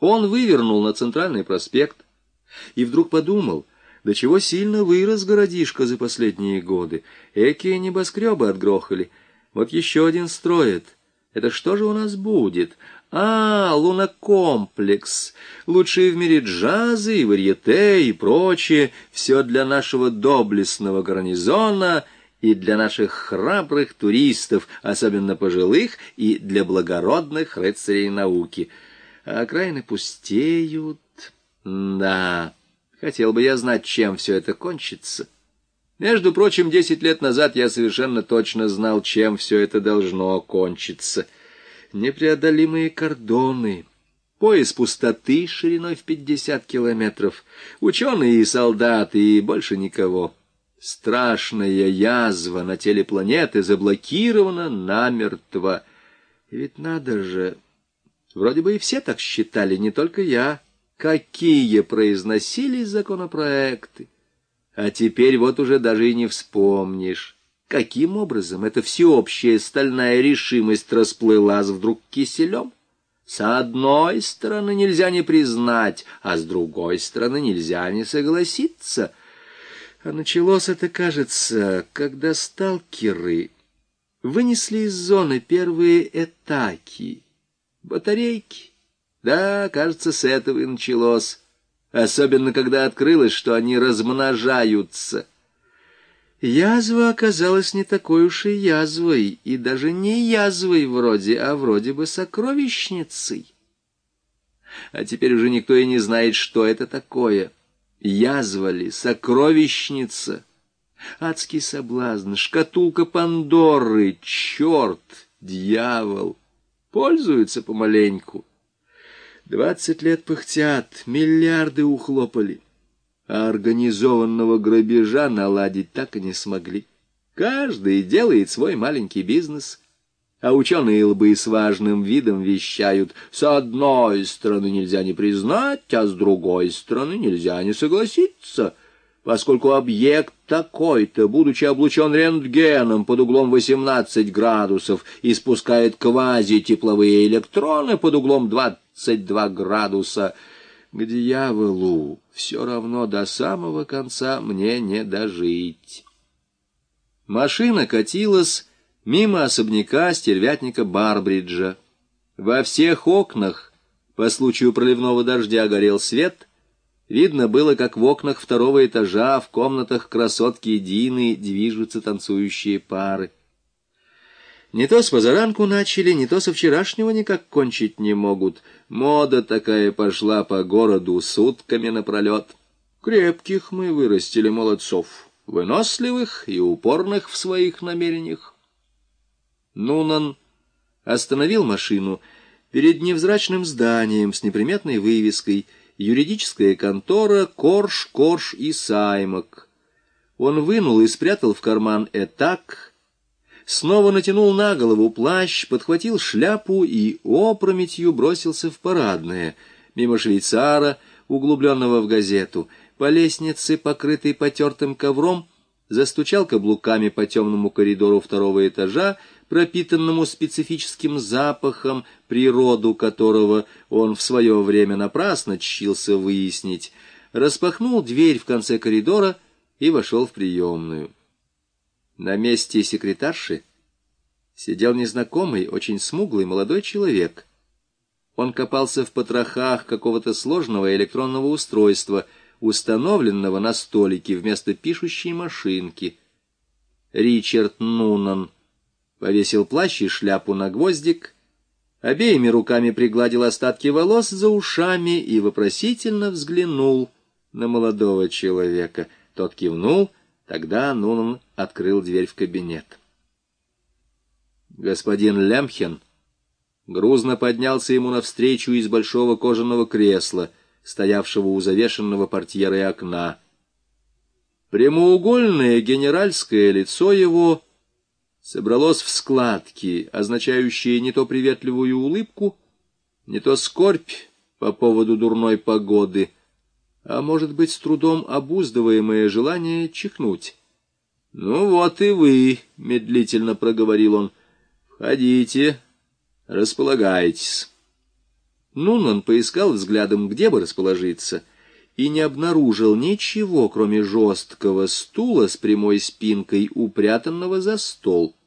Он вывернул на центральный проспект и вдруг подумал, до чего сильно вырос городишко за последние годы. Экие небоскребы отгрохали. Вот еще один строит. Это что же у нас будет? А, лунокомплекс. Лучшие в мире джазы и варьете и прочее. Все для нашего доблестного гарнизона и для наших храбрых туристов, особенно пожилых, и для благородных рыцарей науки. А окраины пустеют. Да, хотел бы я знать, чем все это кончится. Между прочим, десять лет назад я совершенно точно знал, чем все это должно кончиться — непреодолимые кордоны, пояс пустоты шириной в пятьдесят километров, ученые и солдаты, и больше никого. Страшная язва на теле планеты заблокирована намертво. Ведь надо же... Вроде бы и все так считали, не только я. Какие произносились законопроекты! А теперь вот уже даже и не вспомнишь. Каким образом эта всеобщая стальная решимость расплылась вдруг киселем? С одной стороны нельзя не признать, а с другой стороны нельзя не согласиться. А началось это, кажется, когда сталкеры вынесли из зоны первые этаки, батарейки. Да, кажется, с этого и началось. Особенно, когда открылось, что они размножаются — Язва оказалась не такой уж и язвой, и даже не язвой вроде, а вроде бы сокровищницей. А теперь уже никто и не знает, что это такое. Язва ли, сокровищница, адский соблазн, шкатулка Пандоры, черт, дьявол. Пользуются помаленьку. Двадцать лет пыхтят, миллиарды ухлопали а организованного грабежа наладить так и не смогли. Каждый делает свой маленький бизнес, а ученые лбы с важным видом вещают, с одной стороны нельзя не признать, а с другой стороны нельзя не согласиться, поскольку объект такой-то, будучи облучен рентгеном под углом 18 градусов, испускает квазитепловые электроны под углом 22 градуса — к дьяволу, все равно до самого конца мне не дожить. Машина катилась мимо особняка стервятника Барбриджа. Во всех окнах по случаю проливного дождя горел свет. Видно было, как в окнах второго этажа в комнатах красотки Дины движутся танцующие пары. Не то с позаранку начали, не то со вчерашнего никак кончить не могут. Мода такая пошла по городу сутками напролет. Крепких мы вырастили молодцов, выносливых и упорных в своих намерениях. Нунан остановил машину перед невзрачным зданием с неприметной вывеской «Юридическая контора Корж, Корж и Саймак». Он вынул и спрятал в карман этак — снова натянул на голову плащ, подхватил шляпу и опрометью бросился в парадное, мимо швейцара, углубленного в газету, по лестнице, покрытой потертым ковром, застучал каблуками по темному коридору второго этажа, пропитанному специфическим запахом, природу которого он в свое время напрасно чщился выяснить, распахнул дверь в конце коридора и вошел в приемную. На месте секретарши сидел незнакомый, очень смуглый молодой человек. Он копался в потрохах какого-то сложного электронного устройства, установленного на столике вместо пишущей машинки. Ричард Нунан повесил плащ и шляпу на гвоздик, обеими руками пригладил остатки волос за ушами и вопросительно взглянул на молодого человека. Тот кивнул — Тогда Нунан открыл дверь в кабинет. Господин Лемхен грузно поднялся ему навстречу из большого кожаного кресла, стоявшего у завешенного портьеры окна. Прямоугольное генеральское лицо его собралось в складки, означающие не то приветливую улыбку, не то скорбь по поводу дурной погоды — а может быть, с трудом обуздываемое желание чихнуть. «Ну вот и вы», — медлительно проговорил он, — «входите, располагайтесь». Нунан поискал взглядом, где бы расположиться, и не обнаружил ничего, кроме жесткого стула с прямой спинкой, упрятанного за стол —